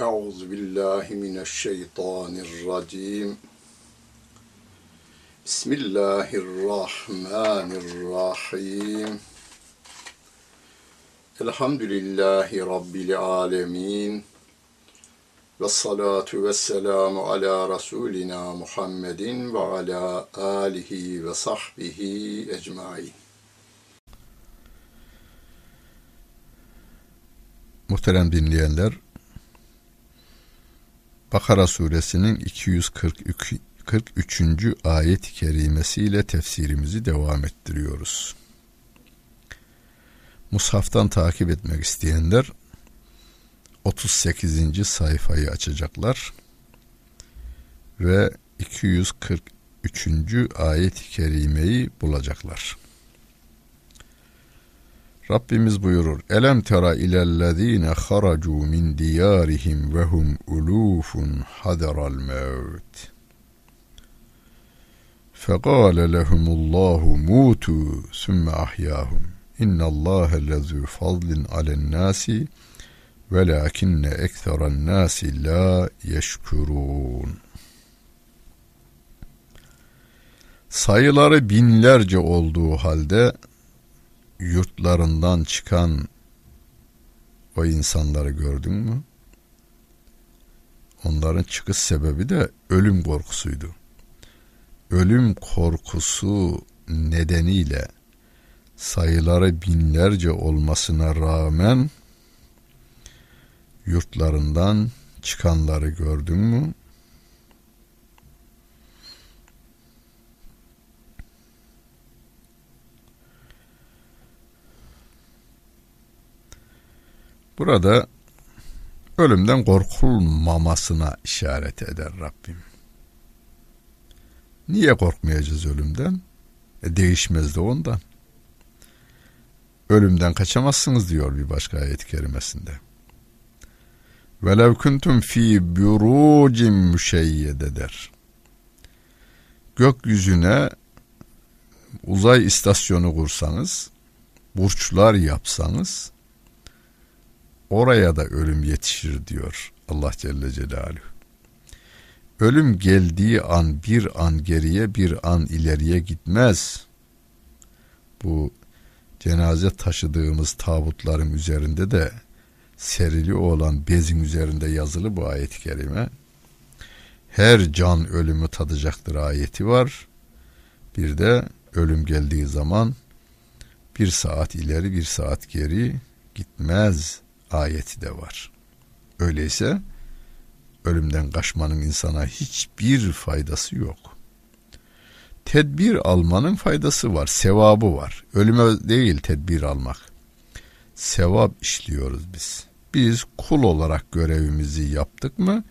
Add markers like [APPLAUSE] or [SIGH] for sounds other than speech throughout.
Euzu billahi mineşşeytanirracim. Bismillahirrahmanirrahim. Elhamdülillahi Rabbil alemin. Ve salatu ve selamu ala Resulina Muhammedin ve ala alihi ve sahbihi ecmain. Muhterem dinleyenler, Bakara suresinin 243. ayet-i kerimesiyle tefsirimizi devam ettiriyoruz. Mushaftan takip etmek isteyenler 38. sayfayı açacaklar ve 243. ayet-i kerimeyi bulacaklar. Rabbimiz buyurur. Elem tera ilellezine haracu min diyarihim ve hum ulufun hadaral mevt. Fekale lehumullahu mutu sümme ahyahum. İnna Allah lezu fadlin alen nasi velakinne ekseran nasi la yeşkurun. Sayıları binlerce olduğu halde yurtlarından çıkan o insanları gördün mü? Onların çıkış sebebi de ölüm korkusuydu. Ölüm korkusu nedeniyle sayıları binlerce olmasına rağmen yurtlarından çıkanları gördün mü? Burada ölümden korkulmamasına işaret eder Rabbim. Niye korkmayacağız ölümden? E değişmez de ondan. Ölümden kaçamazsınız diyor bir başka ayet-i kerimesinde. Velev kuntum fi burucin müşeyyede der. Gökyüzüne uzay istasyonu kursanız, burçlar yapsanız, oraya da ölüm yetişir diyor Allah Celle Celaluhu. Ölüm geldiği an bir an geriye bir an ileriye gitmez. Bu cenaze taşıdığımız tabutların üzerinde de serili olan bezin üzerinde yazılı bu ayet-i kerime. Her can ölümü tadacaktır ayeti var. Bir de ölüm geldiği zaman bir saat ileri bir saat geri gitmez ayeti de var. Öyleyse ölümden kaçmanın insana hiçbir faydası yok. Tedbir almanın faydası var, sevabı var. Ölüme değil tedbir almak. Sevap işliyoruz biz. Biz kul olarak görevimizi yaptık mı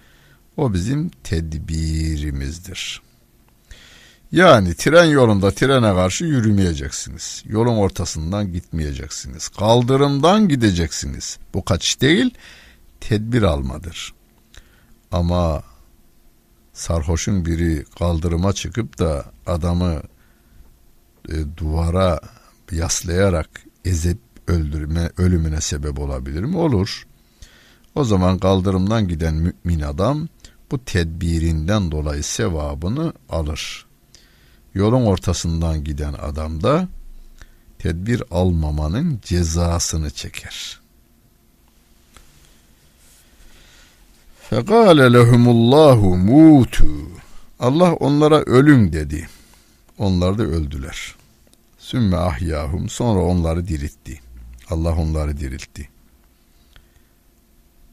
o bizim tedbirimizdir. Yani tren yolunda trene karşı yürümeyeceksiniz. Yolun ortasından gitmeyeceksiniz. Kaldırımdan gideceksiniz. Bu kaçış değil, tedbir almadır. Ama sarhoşun biri kaldırıma çıkıp da adamı e, duvara yaslayarak ezip öldürme ölümüne sebep olabilir mi? Olur. O zaman kaldırımdan giden mümin adam bu tedbirinden dolayı sevabını alır. Yolun ortasından giden adam da tedbir almamanın cezasını çeker. Fekale lehumullahu mutu. Allah onlara ölüm dedi. Onlar da öldüler. Sümme ahyahum sonra onları diriltti. Allah onları diriltti.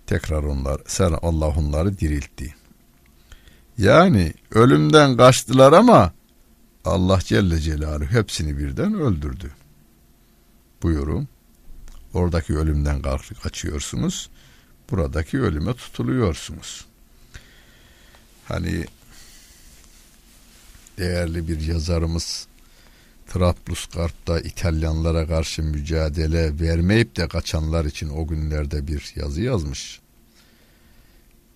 Tekrar onlar, sen Allah onları diriltti. Yani ölümden kaçtılar ama Allah Celle Celaluhu hepsini birden öldürdü. Buyurun. Oradaki ölümden kaçıyorsunuz. Buradaki ölüme tutuluyorsunuz. Hani değerli bir yazarımız Trablusgarp'ta İtalyanlara karşı mücadele vermeyip de kaçanlar için o günlerde bir yazı yazmış.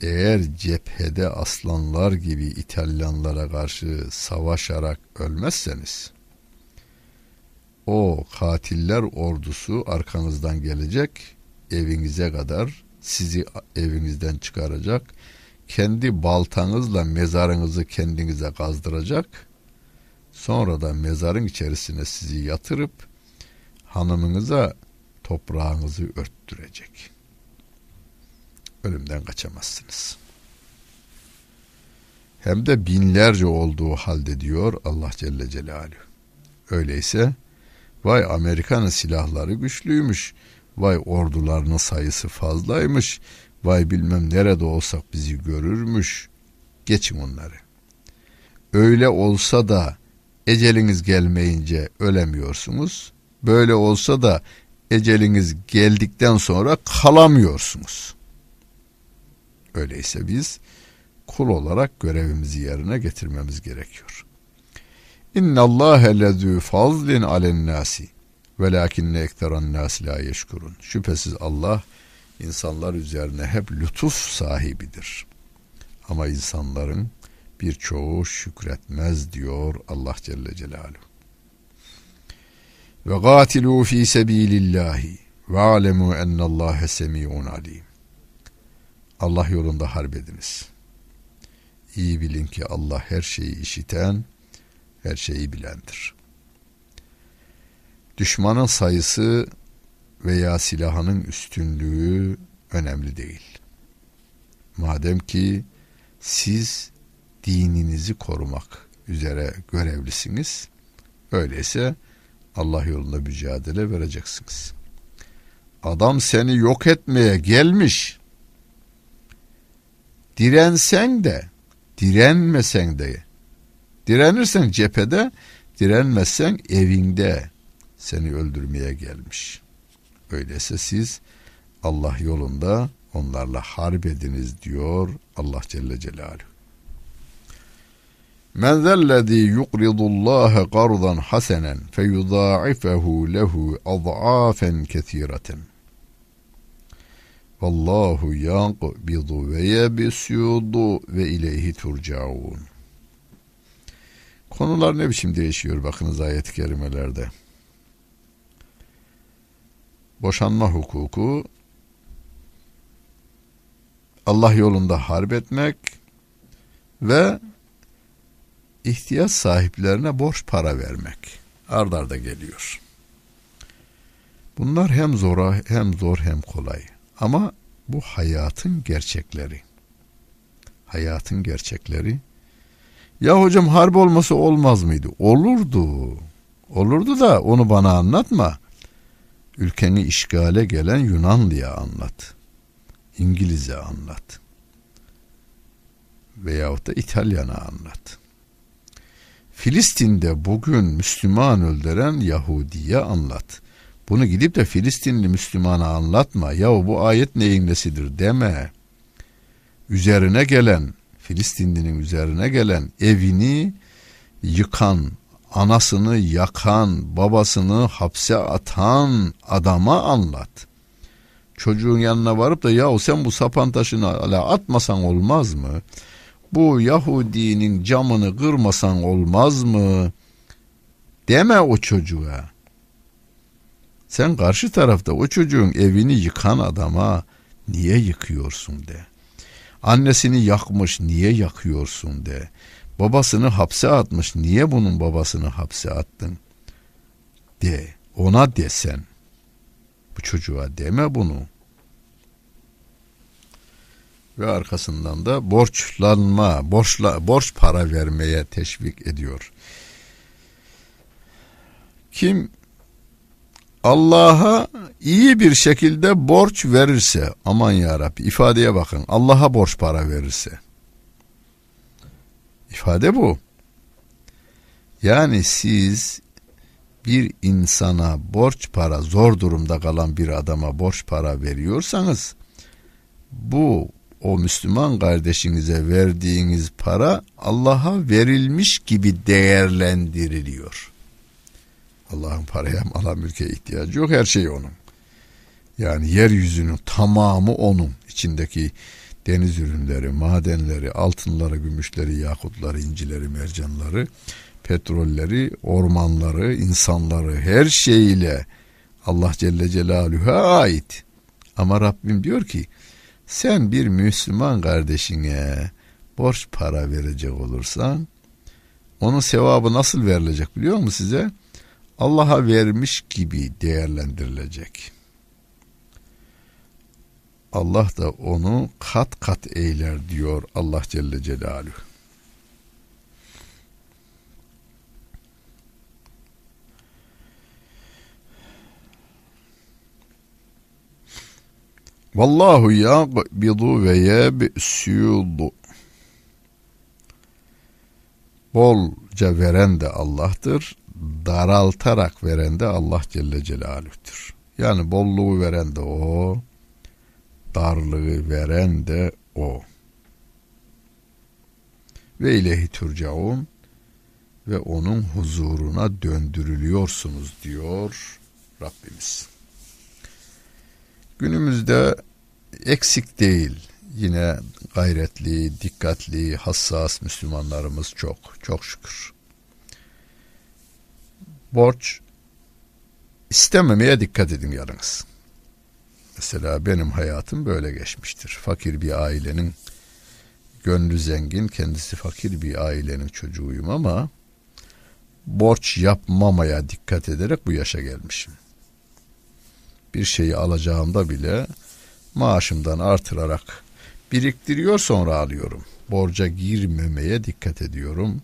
Eğer cephede aslanlar gibi İtalyanlara karşı savaşarak ölmezseniz o katiller ordusu arkanızdan gelecek evinize kadar sizi evinizden çıkaracak. Kendi baltanızla mezarınızı kendinize kazdıracak. Sonra da mezarın içerisine sizi yatırıp hanımınıza toprağınızı örttürecek. Ölümden kaçamazsınız. Hem de binlerce olduğu halde diyor Allah Celle Celaluhu. Öyleyse vay Amerika'nın silahları güçlüymüş, vay ordularının sayısı fazlaymış, vay bilmem nerede olsak bizi görürmüş. Geçin onları. Öyle olsa da eceliniz gelmeyince ölemiyorsunuz. Böyle olsa da eceliniz geldikten sonra kalamıyorsunuz. Öyleyse biz kul olarak görevimizi yerine getirmemiz gerekiyor. İnna Allah lezû fazlin alen nasi velakinne ekteran nas la yeşkurun. Şüphesiz Allah insanlar üzerine hep lütuf sahibidir. Ama insanların birçoğu şükretmez diyor Allah Celle Celaluhu. Ve gatilu fi sebilillahi ve alemu ennallâhe semi'un alim. Allah yolunda harp ediniz. İyi bilin ki Allah her şeyi işiten, her şeyi bilendir. Düşmanın sayısı veya silahının üstünlüğü önemli değil. Madem ki siz dininizi korumak üzere görevlisiniz, öyleyse Allah yolunda mücadele vereceksiniz. Adam seni yok etmeye gelmiş. Dirensen de, direnmesen de, direnirsen cephede, direnmezsen evinde seni öldürmeye gelmiş. Öyleyse siz Allah yolunda onlarla harp ediniz diyor Allah Celle Celaluhu. Men zellezî yukridullâhe qardan hasenen feyudâifehu lehu az'âfen kesîreten. Vallahu yaqbidu ve yebsudu ve ileyhi turcaun. Konular ne biçim değişiyor bakınız ayet-i kerimelerde. Boşanma hukuku Allah yolunda harp etmek ve ihtiyaç sahiplerine borç para vermek ard arda geliyor. Bunlar hem zora hem zor hem kolay. Ama bu hayatın gerçekleri. Hayatın gerçekleri. Ya hocam harp olması olmaz mıydı? Olurdu. Olurdu da onu bana anlatma. Ülkeni işgale gelen Yunanlıya anlat. İngiliz'e anlat. Veyahut da İtalyan'a anlat. Filistin'de bugün Müslüman öldüren Yahudi'ye anlat. Bunu gidip de Filistinli Müslümana anlatma. Ya bu ayet neyin nesidir deme. Üzerine gelen Filistinlinin üzerine gelen evini yıkan, anasını yakan, babasını hapse atan adama anlat. Çocuğun yanına varıp da ya sen bu sapan taşını atmasan olmaz mı? Bu Yahudinin camını kırmasan olmaz mı? Deme o çocuğa. Sen karşı tarafta o çocuğun evini yıkan adama niye yıkıyorsun de. Annesini yakmış niye yakıyorsun de. Babasını hapse atmış niye bunun babasını hapse attın de. Ona desen. Bu çocuğa deme bunu. Ve arkasından da borçlanma, borçla, borç para vermeye teşvik ediyor. Kim Allah'a iyi bir şekilde borç verirse aman ya Rabbi ifadeye bakın Allah'a borç para verirse ifade bu yani siz bir insana borç para zor durumda kalan bir adama borç para veriyorsanız bu o Müslüman kardeşinize verdiğiniz para Allah'a verilmiş gibi değerlendiriliyor. Allah'ın paraya mala mülke ihtiyacı yok. Her şey onun. Yani yeryüzünün tamamı onun. içindeki deniz ürünleri, madenleri, altınları, gümüşleri, yakutları, incileri, mercanları, petrolleri, ormanları, insanları her şeyiyle Allah Celle Celaluhu'ya ait. Ama Rabbim diyor ki Sen bir Müslüman kardeşine borç para verecek olursan onun sevabı nasıl verilecek biliyor musun size? Allah'a vermiş gibi değerlendirilecek. Allah da onu kat kat eyler diyor Allah Celle Celaluhu. Vallahu yaqbidu ve yebsudu. Bolca veren de Allah'tır. Daraltarak veren de Allah Celle Celaluh'tür. Yani bolluğu veren de O. Darlığı veren de O. Ve ilehi turcaun ve onun huzuruna döndürülüyorsunuz diyor Rabbimiz. Günümüzde eksik değil. Yine gayretli, dikkatli, hassas Müslümanlarımız çok, çok şükür. Borç istememeye dikkat edin yalnız. Mesela benim hayatım böyle geçmiştir. Fakir bir ailenin gönlü zengin, kendisi fakir bir ailenin çocuğuyum ama borç yapmamaya dikkat ederek bu yaşa gelmişim bir şeyi alacağımda bile maaşımdan artırarak biriktiriyor sonra alıyorum. Borca girmemeye dikkat ediyorum.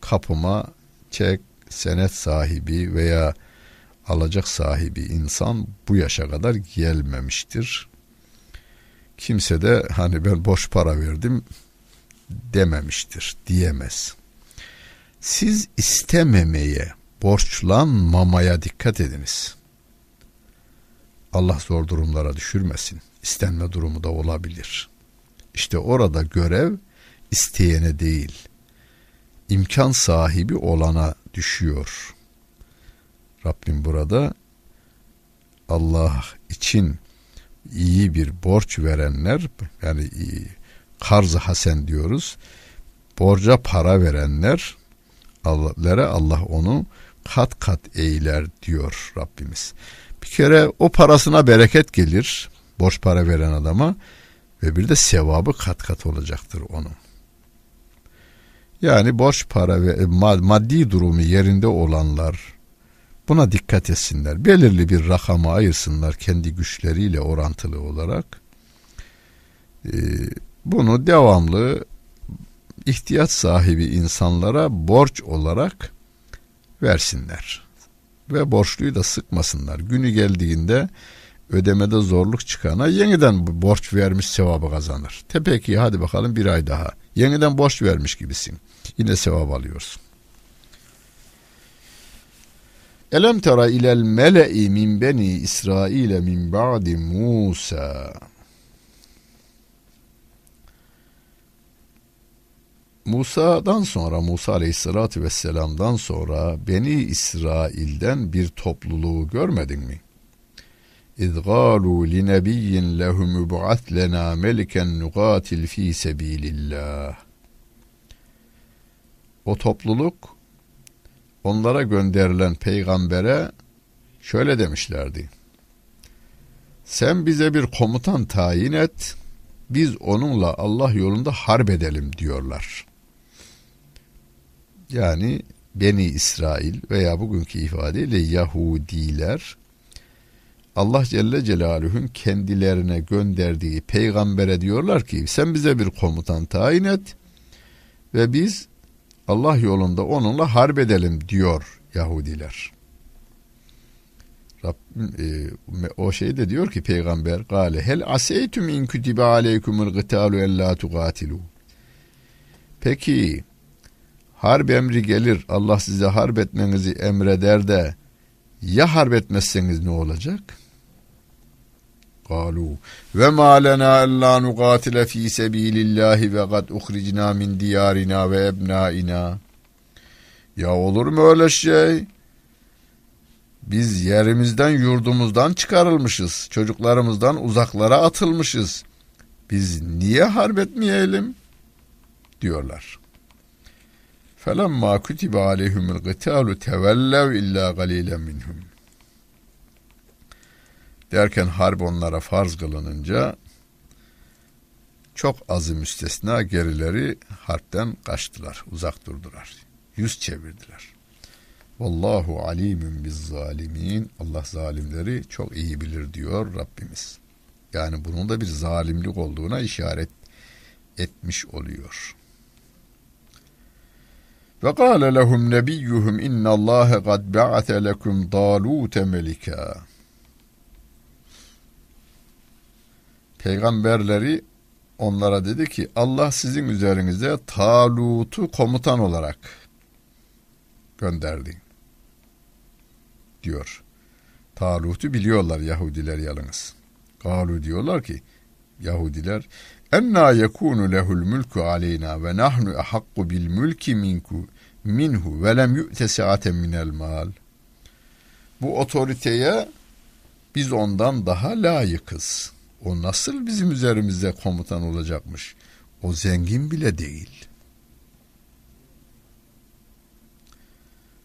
Kapıma çek, senet sahibi veya alacak sahibi insan bu yaşa kadar gelmemiştir. Kimse de hani ben boş para verdim dememiştir, diyemez. Siz istememeye, borçlanmamaya dikkat ediniz.'' Allah zor durumlara düşürmesin. İstenme durumu da olabilir. İşte orada görev isteyene değil, imkan sahibi olana düşüyor. Rabbim burada Allah için iyi bir borç verenler yani karz hasen diyoruz. Borca para verenler Allah'lara Allah onu kat kat eyler diyor Rabbimiz. Bir kere o parasına bereket gelir borç para veren adama ve bir de sevabı kat kat olacaktır onun. Yani borç para ve maddi durumu yerinde olanlar buna dikkat etsinler. Belirli bir rakama ayırsınlar kendi güçleriyle orantılı olarak. Ee, bunu devamlı ihtiyaç sahibi insanlara borç olarak versinler ve borçluyu da sıkmasınlar. Günü geldiğinde ödemede zorluk çıkana yeniden borç vermiş sevabı kazanır. Tepeki hadi bakalım bir ay daha. Yeniden borç vermiş gibisin. Yine sevap alıyorsun. Elem tera ilel mele'i min beni İsrail min ba'di Musa. Musa'dan sonra Musa aleyhissalatü vesselam'dan sonra Beni İsrail'den bir topluluğu görmedin mi? اِذْ قَالُوا لِنَبِيٍّ لَهُمُ بُعَثْ لَنَا مَلِكًا نُقَاتِلْ ف۪ي سَب۪يلِ اللّٰهِ O topluluk onlara gönderilen peygambere şöyle demişlerdi. Sen bize bir komutan tayin et, biz onunla Allah yolunda harp edelim diyorlar yani Beni İsrail veya bugünkü ifadeyle Yahudiler Allah Celle Celaluhu'nun kendilerine gönderdiği peygambere diyorlar ki sen bize bir komutan tayin et ve biz Allah yolunda onunla harp edelim diyor Yahudiler. Rabbim e, o şey de diyor ki peygamber gale hel aseytum in kutibe aleykumul gıtalu en la tugatilu. Peki harp emri gelir Allah size harp etmenizi emreder de ya harp etmezseniz ne olacak? Ma lena ella nuqatile fi sebilillahi ve kad uhricna min diyarina ve ebnaina. Ya olur mu öyle şey? Biz yerimizden yurdumuzdan çıkarılmışız. Çocuklarımızdan uzaklara atılmışız. Biz niye harp etmeyelim? diyorlar. فَلَمَّا كُتِبَ عَلَيْهُمُ الْقِتَالُ تَوَلَّوْا اِلَّا قَلِيلًا مِنْهُمْ Derken harp onlara farz kılınınca Çok azı müstesna gerileri harpten kaçtılar, uzak durdular. Yüz çevirdiler. Vallahu alimun biz zalimin. Allah zalimleri çok iyi bilir diyor Rabbimiz. Yani bunun da bir zalimlik olduğuna işaret etmiş oluyor. Ve kâle lehum nebiyyuhum innallâhe kad ba'ate lekum dâlûte melika. Peygamberleri onlara dedi ki Allah sizin üzerinize Talut'u komutan olarak gönderdi diyor. Talut'u biliyorlar Yahudiler yalnız. Galu diyorlar ki Yahudiler enna yekunu lehul mulku aleyna ve nahnu ahakku bil mulki minku minhu ve lem yu'te saaten minel mal. Bu otoriteye biz ondan daha layıkız. O nasıl bizim üzerimizde komutan olacakmış? O zengin bile değil.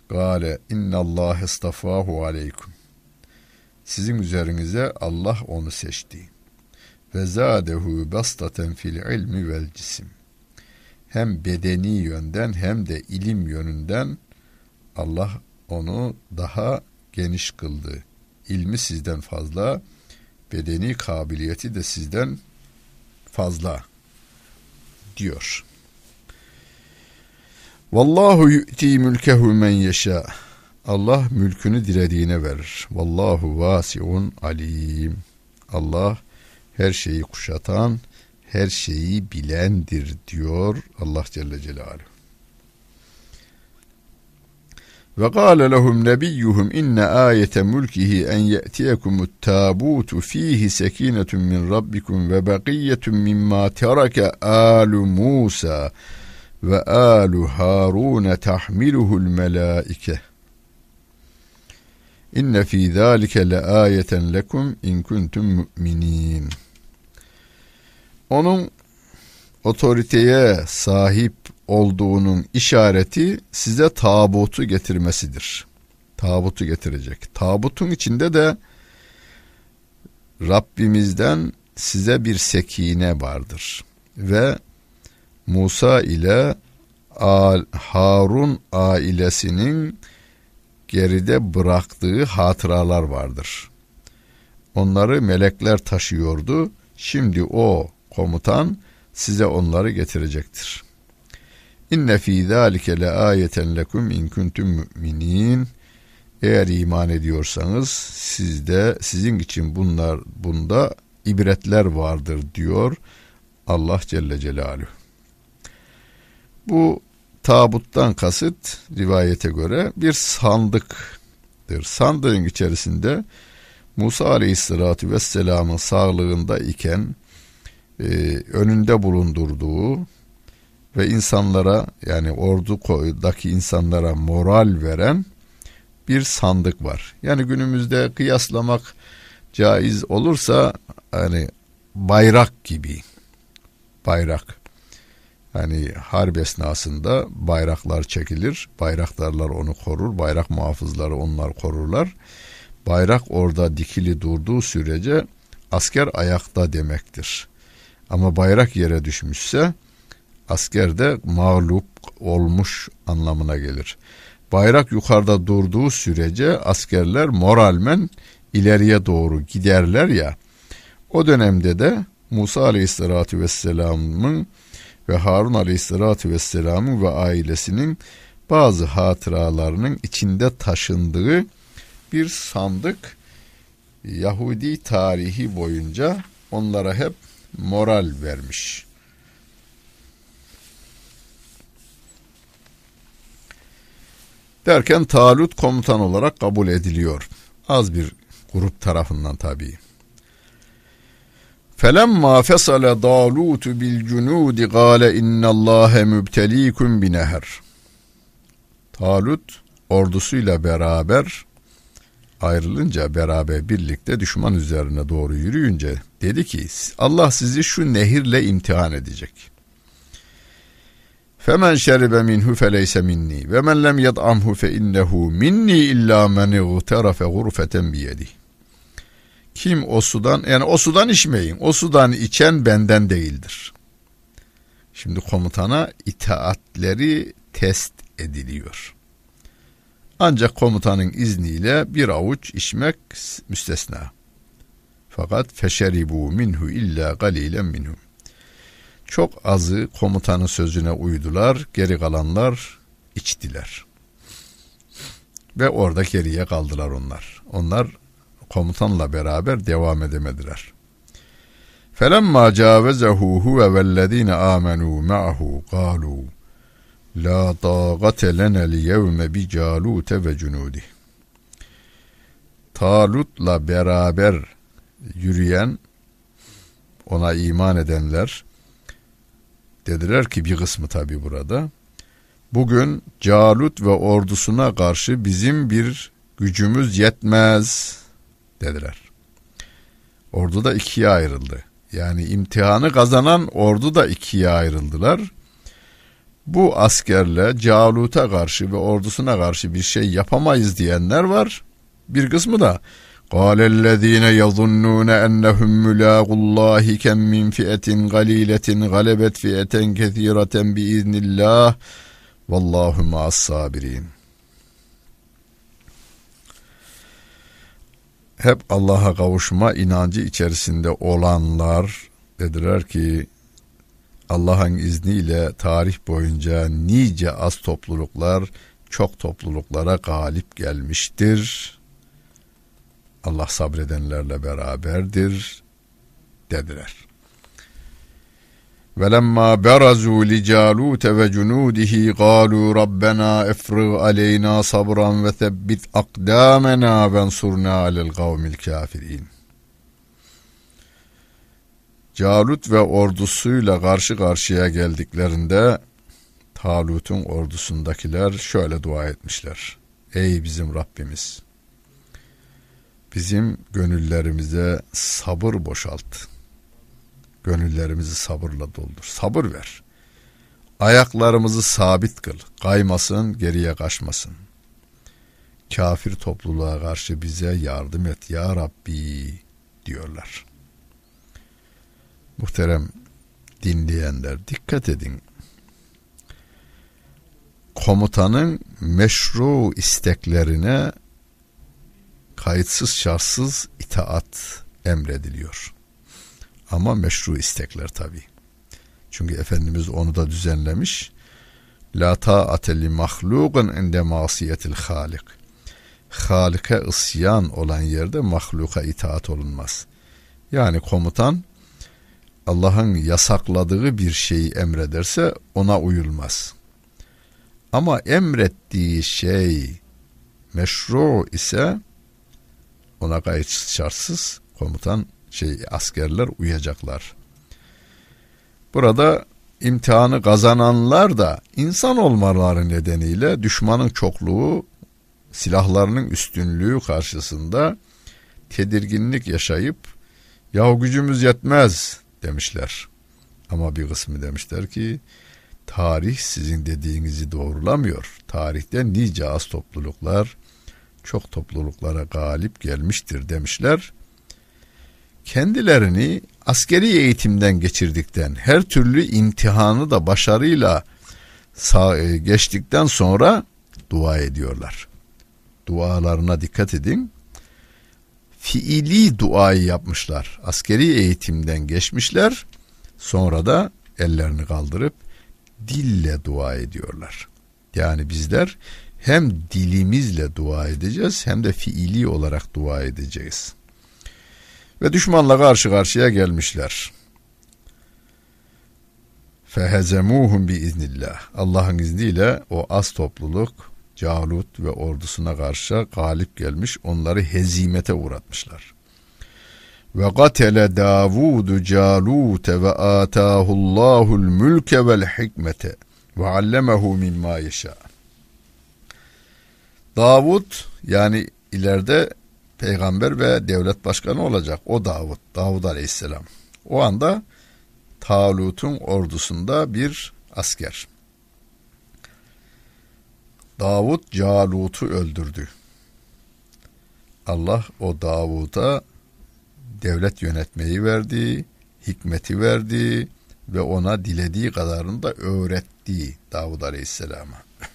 Gale Allah estafahu aleykum. Sizin üzerinize Allah onu seçti. Ve zadehu bastaten fil ilmi vel cisim. Hem bedeni yönden hem de ilim yönünden Allah onu daha geniş kıldı. İlmi sizden fazla, bedeni kabiliyeti de sizden fazla diyor. Vallahu yu'ti mülkehu men yeşâ. Allah mülkünü dilediğine verir. Vallahu vasiun alim. Allah her şeyi kuşatan, her şeyi bilendir diyor Allah Celle Celaluhu. Ve kâle lehum nebiyyuhum inne ayete mulkihi en ye'tiyekumut tabutu fihi sekinetun min rabbikum ve bakiyetun mimma terake alu Musa ve alu Harun tahmiluhu'l melaike. İnne fî zâlike le âyeten lekum in kuntum mu'minin. Onun otoriteye sahip olduğunun işareti size tabutu getirmesidir. Tabutu getirecek. Tabutun içinde de Rabbimizden size bir sekine vardır. Ve Musa ile Harun ailesinin geride bıraktığı hatıralar vardır. Onları melekler taşıyordu. Şimdi o komutan size onları getirecektir. İnne fî zâlike le âyeten lekum in kuntum mu'minin. Eğer iman ediyorsanız sizde sizin için bunlar bunda ibretler vardır diyor Allah Celle Celaluhu. Bu tabuttan kasıt rivayete göre bir sandıktır. Sandığın içerisinde Musa Aleyhisselatü Vesselam'ın sağlığında iken e, önünde bulundurduğu ve insanlara yani ordudaki insanlara moral veren bir sandık var. Yani günümüzde kıyaslamak caiz olursa hani bayrak gibi bayrak yani harp esnasında bayraklar çekilir. Bayraktarlar onu korur. Bayrak muhafızları onlar korurlar. Bayrak orada dikili durduğu sürece asker ayakta demektir. Ama bayrak yere düşmüşse asker de mağlup olmuş anlamına gelir. Bayrak yukarıda durduğu sürece askerler moralmen ileriye doğru giderler ya. O dönemde de Musa Aleyhisselatü Vesselam'ın ve Harun Aleyhisselatü Vesselam'ın ve ailesinin bazı hatıralarının içinde taşındığı bir sandık Yahudi tarihi boyunca onlara hep moral vermiş. Derken Talut komutan olarak kabul ediliyor. Az bir grup tarafından tabii. فَلَمَّا فَصَلَ دَالُوتُ بِالْجُنُودِ قَالَ اِنَّ اللّٰهَ مُبْتَل۪يكُمْ بِنَهَرٍ Talut ordusuyla beraber ayrılınca beraber birlikte düşman üzerine doğru yürüyünce dedi ki Allah sizi şu nehirle imtihan edecek. Femen şeribe minhu feleyse minni ve men lem yed'amhu fe innehu minni illa men igtarafe gurfeten biyedi. Kim o sudan yani o sudan içmeyin. O sudan içen benden değildir. Şimdi komutana itaatleri test ediliyor. Ancak komutanın izniyle bir avuç içmek müstesna. Fakat feşeribu minhu illa galilen minhum. Çok azı komutanın sözüne uydular, geri kalanlar içtiler. Ve orada geriye kaldılar onlar. Onlar komutanla beraber devam edemediler. فَلَمَّا جَاوَزَهُ هُوَ وَالَّذ۪ينَ آمَنُوا مَعَهُ قَالُوا La tâgate lenel yevme bi Calute ve cunudi. Talut'la beraber yürüyen, ona iman edenler, dediler ki bir kısmı tabi burada, bugün Calut ve ordusuna karşı bizim bir gücümüz yetmez dediler. Ordu da ikiye ayrıldı. Yani imtihanı kazanan ordu da ikiye ayrıldılar.'' Bu askerle Calut'a karşı ve ordusuna karşı bir şey yapamayız diyenler var. Bir kısmı da قال الذين يظنون أنهم ملاق الله كم من فئة قليلة غلبت فئة كثيرة بإذن الله والله مع الصابرين hep Allah'a kavuşma inancı içerisinde olanlar dediler ki Allah'ın izniyle tarih boyunca nice az topluluklar çok topluluklara galip gelmiştir. Allah sabredenlerle beraberdir dediler. ولما برزوا لجالوت وجنوده قالوا ربنا افرغ علينا صبرا وثبت أقدامنا وانصرنا على القوم الكافرين Calut ve ordusuyla karşı karşıya geldiklerinde Talut'un ordusundakiler şöyle dua etmişler. Ey bizim Rabbimiz! Bizim gönüllerimize sabır boşalt.'' Gönüllerimizi sabırla doldur. Sabır ver. Ayaklarımızı sabit kıl. Kaymasın, geriye kaçmasın. Kafir topluluğa karşı bize yardım et ya Rabbi diyorlar. Muhterem dinleyenler dikkat edin. Komutanın meşru isteklerine kayıtsız şartsız itaat emrediliyor. Ama meşru istekler tabi. Çünkü Efendimiz onu da düzenlemiş. La ta'ate li mahluqun inde masiyetil halik. Halika isyan olan yerde mahluka itaat olunmaz. Yani komutan Allah'ın yasakladığı bir şeyi emrederse ona uyulmaz. Ama emrettiği şey meşru ise ona gayet şartsız komutan şey askerler uyacaklar. Burada imtihanı kazananlar da insan olmaları nedeniyle düşmanın çokluğu, silahlarının üstünlüğü karşısında tedirginlik yaşayıp yahu gücümüz yetmez demişler. Ama bir kısmı demişler ki tarih sizin dediğinizi doğrulamıyor. Tarihte nice az topluluklar çok topluluklara galip gelmiştir demişler kendilerini askeri eğitimden geçirdikten, her türlü imtihanı da başarıyla e, geçtikten sonra dua ediyorlar. Dualarına dikkat edin. Fiili duayı yapmışlar. Askeri eğitimden geçmişler. Sonra da ellerini kaldırıp dille dua ediyorlar. Yani bizler hem dilimizle dua edeceğiz hem de fiili olarak dua edeceğiz ve düşmanla karşı karşıya gelmişler. Fehezemuhum bi iznillah. Allah'ın izniyle o az topluluk Calut ve ordusuna karşı galip gelmiş, onları hezimete uğratmışlar. Ve gatele Davudu Calute ve atahullahul mülke vel hikmete ve allemehu mimma yeşâ. Davud yani ileride peygamber ve devlet başkanı olacak. O Davud, Davud Aleyhisselam. O anda Talut'un ordusunda bir asker. Davud Calut'u öldürdü. Allah o Davud'a devlet yönetmeyi verdi, hikmeti verdi, ve ona dilediği kadarını da öğretti Davud Aleyhisselam'a. [LAUGHS]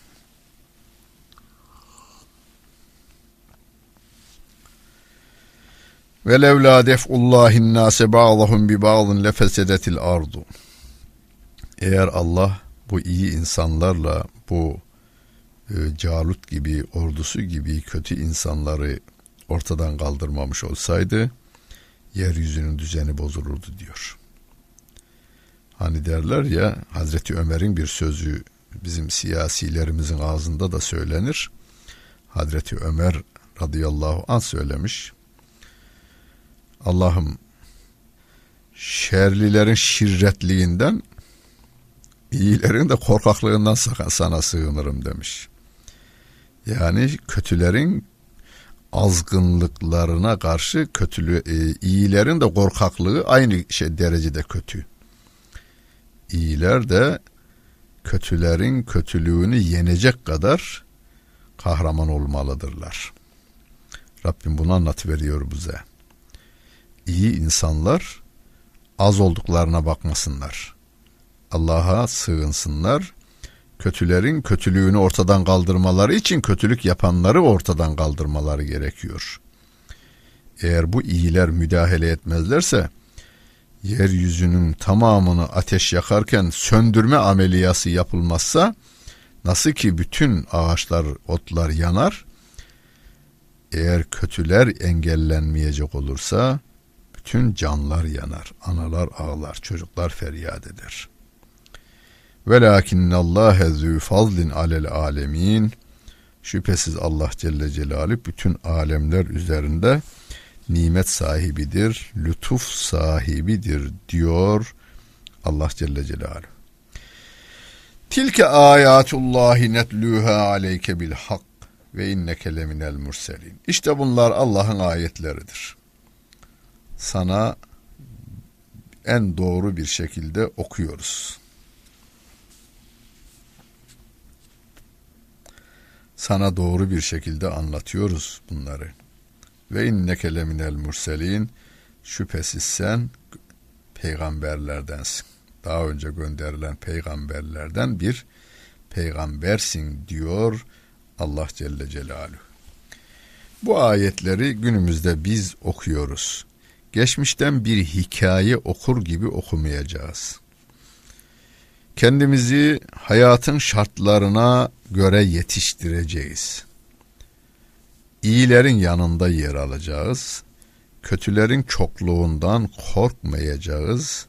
Ve levla def'ullahin nase ba'dahum bi ba'dın lefesedetil ardu. Eğer Allah bu iyi insanlarla bu Calut gibi, ordusu gibi kötü insanları ortadan kaldırmamış olsaydı yeryüzünün düzeni bozulurdu diyor. Hani derler ya Hazreti Ömer'in bir sözü bizim siyasilerimizin ağzında da söylenir. Hazreti Ömer radıyallahu anh söylemiş. Allah'ım şerlilerin şirretliğinden iyilerin de korkaklığından sana sığınırım demiş. Yani kötülerin azgınlıklarına karşı kötülüğü, e, iyilerin de korkaklığı aynı şey derecede kötü. İyiler de kötülerin kötülüğünü yenecek kadar kahraman olmalıdırlar. Rabbim bunu anlatıveriyor bize. İyi insanlar az olduklarına bakmasınlar. Allah'a sığınsınlar. Kötülerin kötülüğünü ortadan kaldırmaları için kötülük yapanları ortadan kaldırmaları gerekiyor. Eğer bu iyiler müdahale etmezlerse yeryüzünün tamamını ateş yakarken söndürme ameliyası yapılmazsa nasıl ki bütün ağaçlar, otlar yanar, eğer kötüler engellenmeyecek olursa bütün canlar yanar, analar ağlar, çocuklar feryat eder. Velakinnallâhe zü fazlin alel alemin. Şüphesiz Allah Celle Celaluhu bütün alemler üzerinde nimet sahibidir, lütuf sahibidir diyor Allah Celle Celaluhu. Tilke ayatullahi netluha aleyke bil hak ve inneke leminel murselin. İşte bunlar Allah'ın ayetleridir. Sana en doğru bir şekilde okuyoruz. Sana doğru bir şekilde anlatıyoruz bunları. Ve inneke leminel murselin şüphesiz sen peygamberlerdensin. Daha önce gönderilen peygamberlerden bir peygambersin diyor Allah Celle Celaluhu. Bu ayetleri günümüzde biz okuyoruz. Geçmişten bir hikaye okur gibi okumayacağız. Kendimizi hayatın şartlarına göre yetiştireceğiz. İyilerin yanında yer alacağız. Kötülerin çokluğundan korkmayacağız.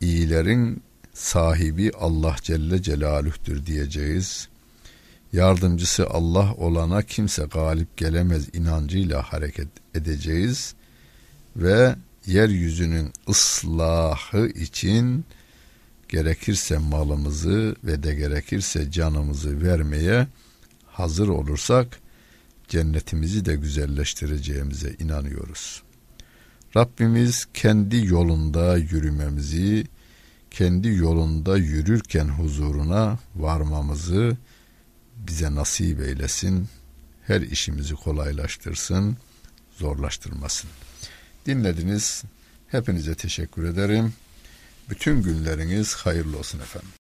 İyilerin sahibi Allah Celle Celaluh'tür diyeceğiz. Yardımcısı Allah olana kimse galip gelemez inancıyla hareket edeceğiz ve yeryüzünün ıslahı için gerekirse malımızı ve de gerekirse canımızı vermeye hazır olursak cennetimizi de güzelleştireceğimize inanıyoruz. Rabbimiz kendi yolunda yürümemizi, kendi yolunda yürürken huzuruna varmamızı bize nasip eylesin. Her işimizi kolaylaştırsın, zorlaştırmasın. Dinlediniz. Hepinize teşekkür ederim. Bütün günleriniz hayırlı olsun efendim.